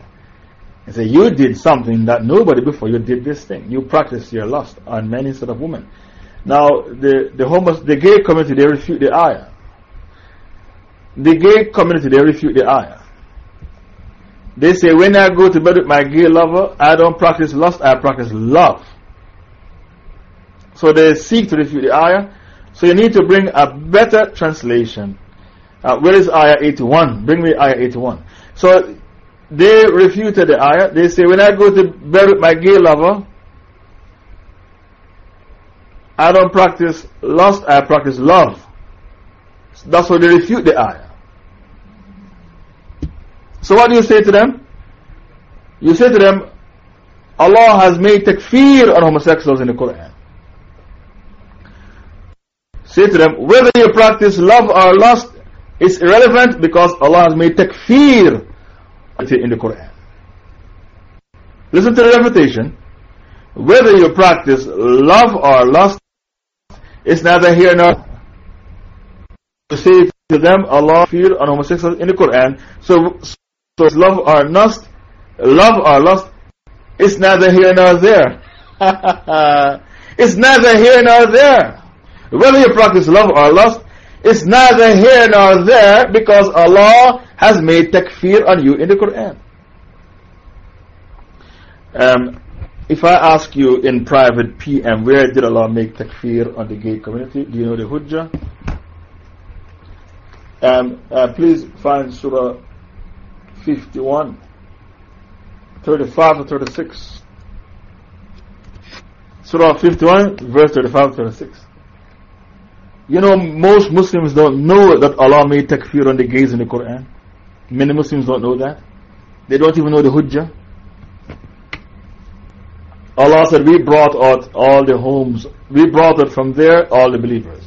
He said, You did something that nobody before you did this thing. You practiced your lust on men instead of women. Now, the, the, homos, the gay community, they refute the ayah. The gay community, they refute the ayah. They say, when I go to bed with my gay lover, I don't practice lust, I practice love. So they seek to refute the ayah. So you need to bring a better translation. Uh, where is ayah 81? Bring me ayah 81. So they refuted the ayah. They say, when I go to bed with my gay lover, I don't practice lust, I practice love. That's why they refute the ayah. So what do you say to them? You say to them, Allah has made takfir on homosexuals in the Quran. Say to them, whether you practice love or lust is irrelevant because Allah has made takfir in the Quran. Listen to the refutation. Whether you practice love or lust is neither here nor to say to them, Allah fear on homosexuals in the Quran. So, so love or lust, love or lust is neither here nor there. it's neither here nor there. Whether you practice love or lust, it's neither here nor there because Allah has made takfir on you in the Quran. Um, if I ask you in private PM, where did Allah make takfir on the gay community? Do you know the Hujjah? Um, uh, please find Surah 51, 35 to 36. Surah 51, verse 35 36. You know, most Muslims don't know that Allah made takfir on the gays in the Quran. Many Muslims don't know that. They don't even know the Hujjah. Allah said, We brought out all the homes, we brought out from there all the believers.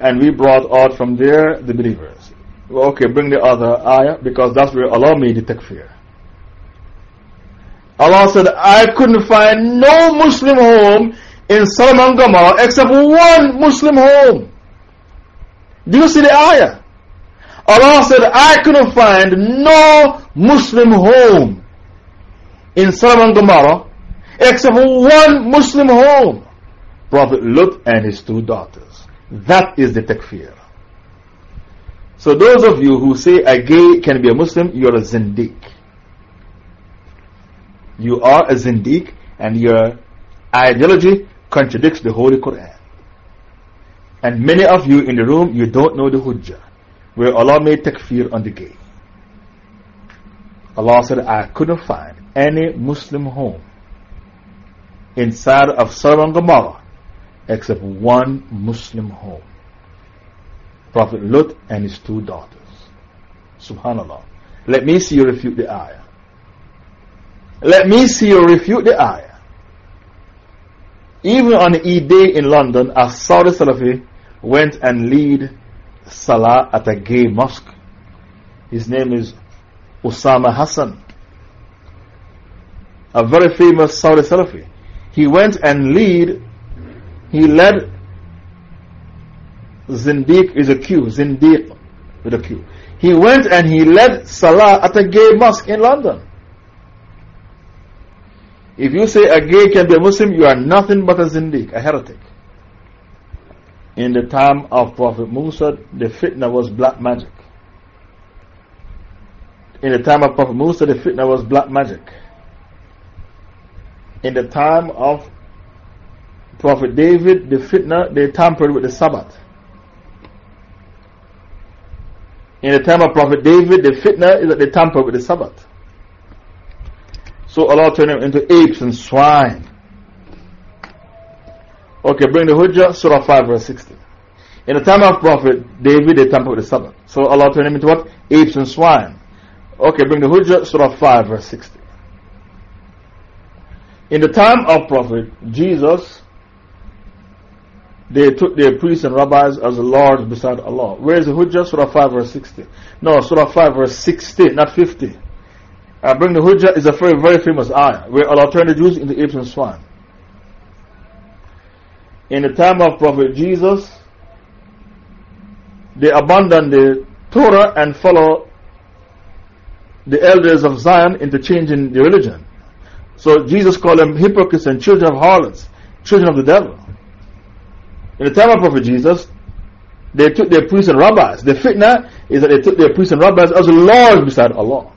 And we brought out from there the believers. Okay, bring the other ayah because that's where Allah made the takfir. Allah said, I couldn't find no Muslim home in Sodom and except one Muslim home. Do you see the ayah? Allah said, I couldn't find no Muslim home in Sodom and Gomorrah except for one Muslim home. Prophet Lut and his two daughters. That is the takfir. So those of you who say a gay can be a Muslim, you're a zindiq. You are a zindiq and your ideology contradicts the Holy Quran. And many of you in the room, you don't know the Hujjah, where Allah made takfir on the gay. Allah said, I couldn't find any Muslim home inside of Sodom and Gomorrah except one Muslim home. Prophet Lut and his two daughters. Subhanallah. Let me see you refute the ayah. Let me see you refute the ayah. Even on Eid day in London, a Saudi Salafi went and lead Salah at a gay mosque. His name is Osama Hassan. A very famous Saudi Salafi. He went and lead he led Zindiq is a Q, Zindiq with a Q. He went and he led Salah at a gay mosque in London. If you say a gay can be a Muslim, you are nothing but a Zindiq, a heretic. In the time of Prophet Musa, the fitna was black magic. In the time of Prophet Musa, the fitna was black magic. In the time of Prophet David, the fitna, they tampered with the Sabbath. In the time of Prophet David, the fitna is that they tampered with the Sabbath. So Allah turned them into apes and swine. Okay, bring the Hujjah, Surah 5, verse 60. In the time of Prophet David, they tampered with the Sabbath. So Allah turned them into what? Apes and swine. Okay, bring the Hujjah, Surah 5, verse 60. In the time of Prophet Jesus, they took their priests and rabbis as lords beside Allah. Where is the Hujjah? Surah 5 verse 60. No, Surah 5 verse 60, not 50. I bring the Hujjah is a very, very famous ayah where Allah turned the Jews into apes and swine. In the time of Prophet Jesus, they abandoned the Torah and follow the elders of Zion into changing the religion. So Jesus called them hypocrites and children of harlots, children of the devil. In the time of Prophet Jesus, they took their priests and rabbis. The fitna is that they took their priests and rabbis as lords beside Allah.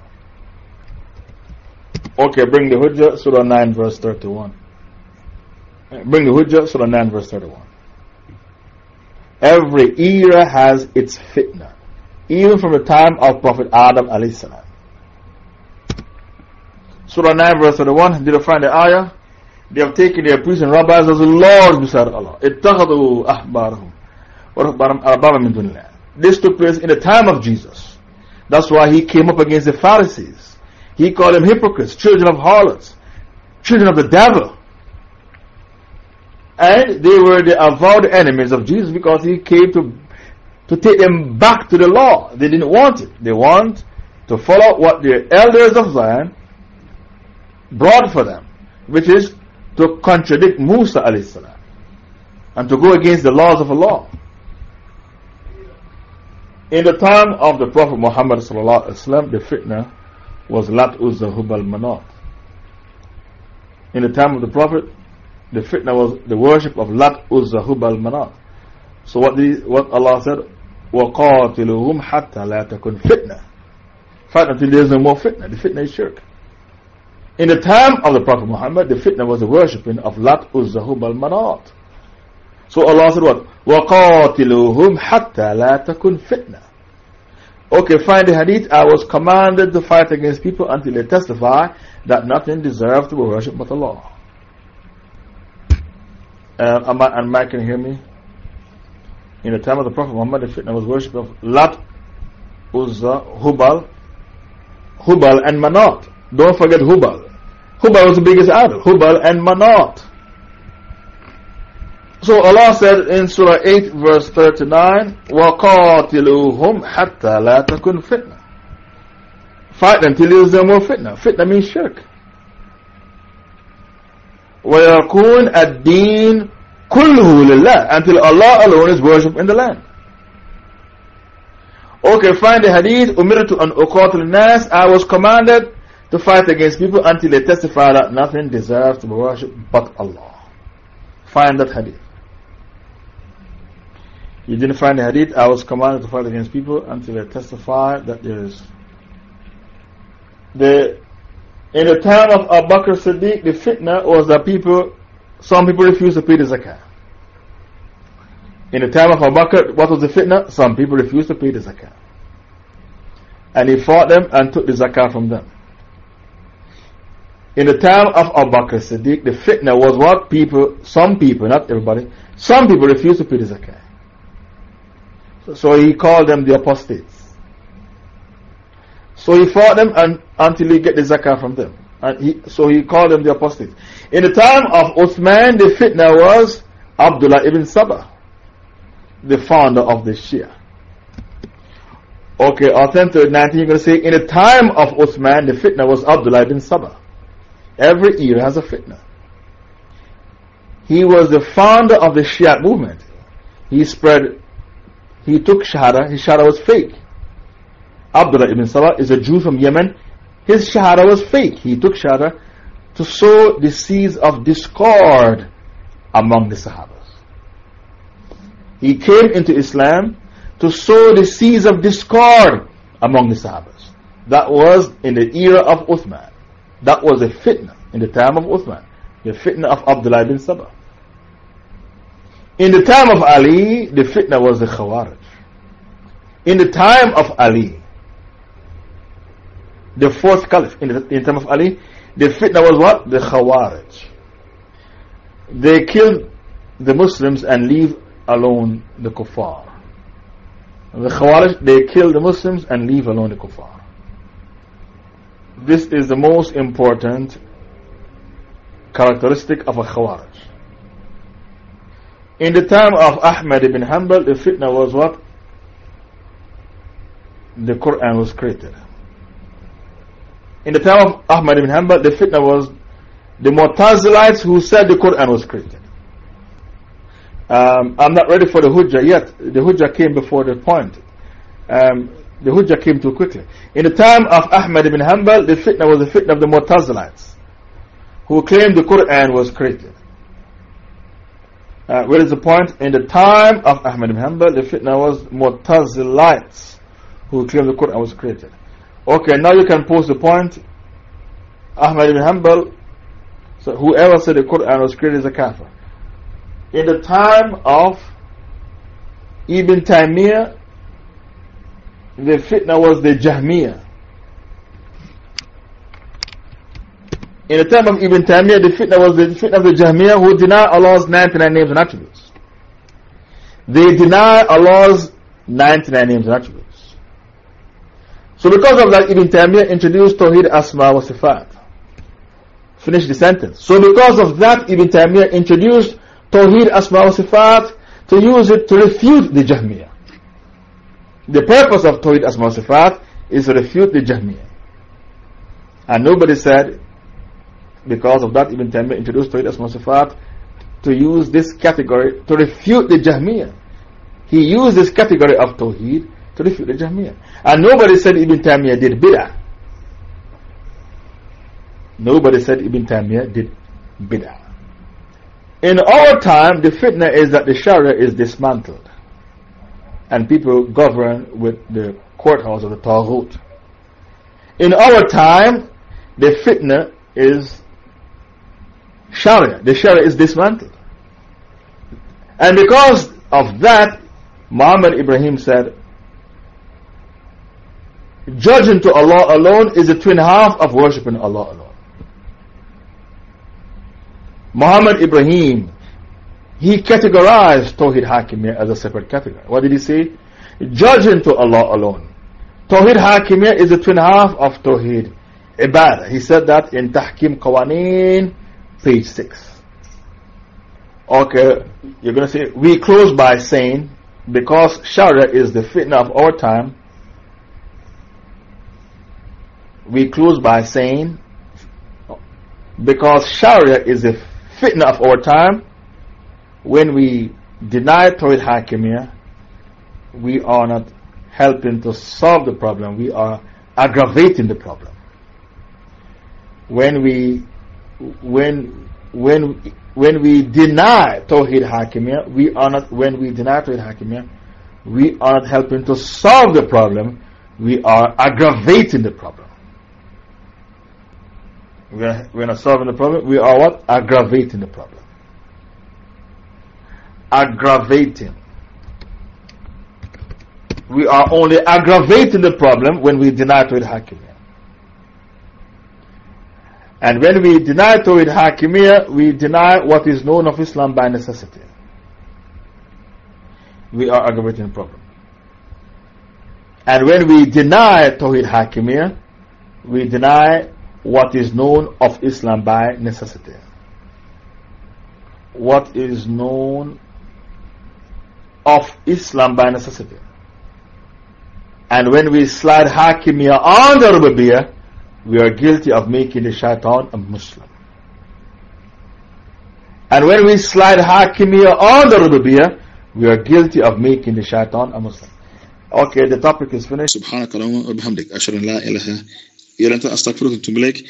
Okay, bring the Hujjah, Surah 9, verse 31. Bring the Hujjah, Surah 9, verse 31. Every era has its fitna, even from the time of Prophet Adam. Salam. Surah 9, verse 31. Did you find the ayah? They have taken their priests and rabbis as lords beside Allah. اتخذوا أحبارهم ورهبانهم أربابا من دون الله. This took place in the time of Jesus. That's why he came up against the Pharisees. He called them hypocrites, children of harlots, children of the devil. And they were the avowed enemies of Jesus because he came to, to take them back to the law. They didn't want it. They want to follow what the elders of Zion brought for them, which is to contradict Musa salam and to go against the laws of Allah. In the time of the Prophet Muhammad the fitna was Lat Uzza Hubal Manat. In the time of the Prophet, the fitna was the worship of Lat Uzza Hubal Manat. So what, the, what Allah said, وَقَاتِلُهُمْ حَتَّى لَا تَكُنْ fitna. Fight until there is no more fitna. The fitna is shirk. In the time of the Prophet Muhammad, the fitna was the worshipping of Lat Uzza Hubal Manat. So Allah said what? وَقَاتِلُوهُمْ حَتَّى لَا تَكُنْ فِتْنَةً Okay, find the hadith. I was commanded to fight against people until they testify that nothing deserves to be worshipped but Allah. Uh, am I, am I can hear me? In the time of the Prophet Muhammad, the fitna was worship of Lat, Uzza, Hubal, Hubal and Manat. Don't forget Hubal. Hubal was the biggest idol. Hubal and Manat. So Allah said in Surah 8 verse 39, وَقَاتِلُوهُمْ حَتَّى لَا تَكُنْ fitna. Fight until there is no more fitna. Fitna means shirk. وَيَكُونَ الدِّينَ كُلُّهُ لِلَّهِ Until Allah alone is worshipped in the land. Okay, find the hadith. أُمِرْتُ أَنْ أُقَاتِلُ النَّاسِ I was commanded to fight against people until they testify that nothing deserves to be worshipped but Allah. Find that hadith. You didn't find the hadith, I was commanded to fight against people until they testify that there is. The, in the time of Abu Bakr Siddiq, the fitna was that people, some people refused to pay the zakah. In the time of Abu Bakr, what was the fitna? Some people refused to pay the zakah. And he fought them and took the zakah from them. In the time of Abu Bakr Siddiq, the fitna was what people, some people, not everybody, some people refused to pay the zakah. So he called them the apostates. So he fought them and, until he get the zakah from them. And he, so he called them the apostates. In the time of Uthman, the fitna was Abdullah ibn Saba, the founder of the Shia. Okay, authentic 19, you're going to say, in the time of Uthman, the fitna was Abdullah ibn Saba. Every era has a fitna. He was the founder of the Shia movement. He spread he took Shahada, his Shahada was fake. Abdullah ibn Salah is a Jew from Yemen. His Shahada was fake. He took Shahada to sow the seeds of discord among the Sahabas. He came into Islam to sow the seeds of discord among the Sahabas. That was in the era of Uthman. That was a fitna in the time of Uthman. The fitna of Abdullah ibn Saba. In the time of Ali, the fitna was the Khawarij. In the time of Ali, the fourth caliph, in the in time of Ali, the fitna was what? The Khawarij. They killed the Muslims and leave alone the kuffar. The Khawarij, they kill the Muslims and leave alone the kuffar. This is the most important characteristic of a Khawarij. In the time of Ahmad ibn Hanbal, the fitna was what? The Quran was created. In the time of Ahmad ibn Hanbal, the fitna was the Mu'tazilites who said the Quran was created. Um, I'm not ready for the Hujjah yet. The Hujjah came before the point. Um, the Hujjah came too quickly. In the time of Ahmad ibn Hanbal, the fitna was the fitna of the Mu'tazilites who claimed the Quran was created. Uh, where is the point? In the time of Ahmad ibn Hanbal, the fitna was Mu'tazilites who claimed the Quran was created. Okay, now you can pose the point. Ahmad ibn Hanbal, so whoever said the Quran was created is a kafir. In the time of Ibn Taymiyyah, the fitna was the Jahmiyyah. In the time of Ibn Taymiyyah, the fitna was the fitna of the Jahmiyyah who deny Allah's 99 names and attributes. They deny Allah's 99 names and attributes. So because of that, Ibn Taymiyyah introduced Tawheed Asma wa Sifat. Finish the sentence. So because of that, Ibn Taymiyyah introduced Tawheed Asma wa Sifat to use it to refute the Jahmiyyah. The purpose of Tawheed Asma wa Sifat is to refute the Jahmiyyah. And nobody said, because of that, Ibn Taymiyyah introduced Tawheed Asma wa Sifat to use this category to refute the Jahmiyyah. He used this category of Tawheed to refute the Jahmiyyah. And nobody said Ibn Taymiyyah did bid'ah. Nobody said Ibn Taymiyyah did bid'ah. In our time, the fitna is that the Sharia is dismantled and people govern with the courthouse of the Taghut. In our time, the fitna is Sharia. The Sharia is dismantled. And because of that, Muhammad Ibrahim said, Judging to Allah alone is the twin half of worshipping Allah alone. Muhammad Ibrahim, he categorized Tawhid Hakimiyya as a separate category. What did he say? Judging to Allah alone. Tawhid Hakimiyya is the twin half of Tawhid Ibadah. He said that in Tahkim Qawaneen, page 6. Okay, you're going to say, we close by saying, because Sharia is the fitna of our time, we close by saying, because Sharia is the fitna of our time, when we deny Tawhid Hakimiyya, we are not helping to solve the problem, we are aggravating the problem. When we, when, when, when we deny Tawhid Hakimiyya, we are not, when we deny Tawhid Hakimiyya, we are not helping to solve the problem, we are aggravating the problem. We are, we are not solving the problem, we are what? Aggravating the problem. Aggravating. We are only aggravating the problem when we deny Tawhid Hakimiyya. And when we deny Tawhid Hakimiyya, we deny what is known of Islam by necessity. We are aggravating the problem. And when we deny Tawhid Hakimiyya, we deny what is known of Islam by necessity. What is known of Islam by necessity. And when we slide Hakimiyya on the Rububiyyah, we are guilty of making the shaitan a Muslim. And when we slide Hakimiyya on the Rububiyyah, we are guilty of making the shaitan a Muslim. Okay, the topic is finished. سبحانك اللهم وبحمدك أشهد أن لا إله إلا أنت أستغفرك وأتوب إليك